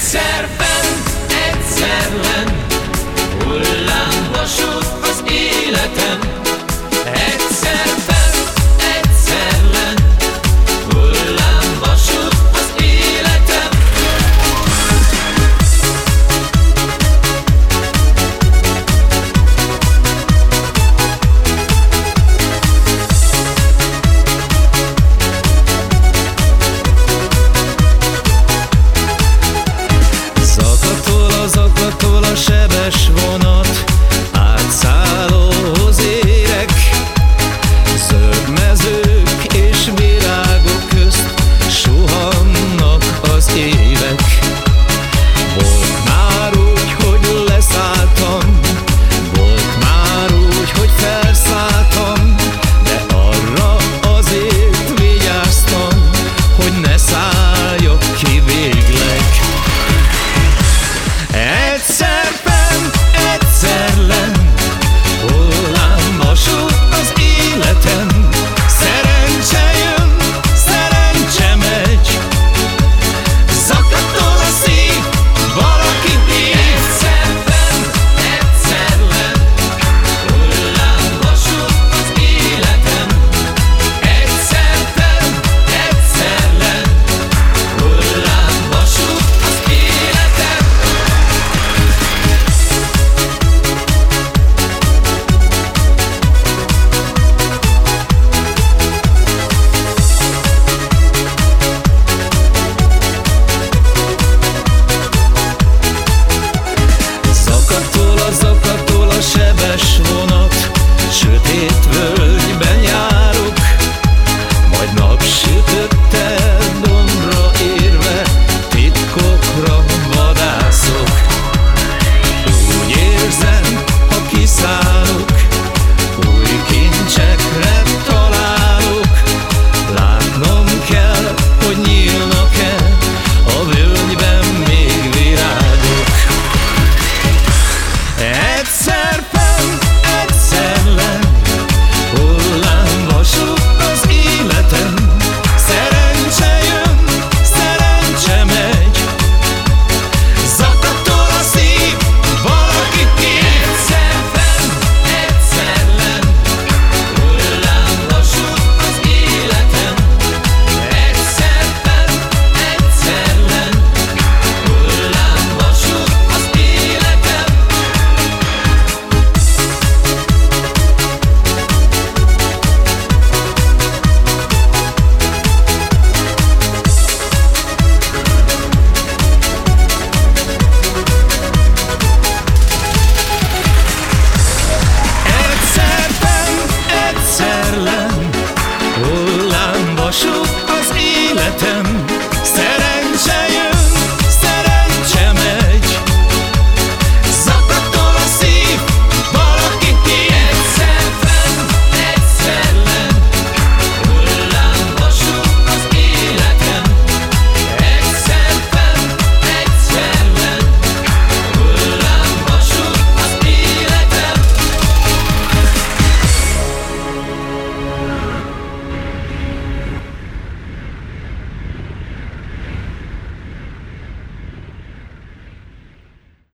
Serve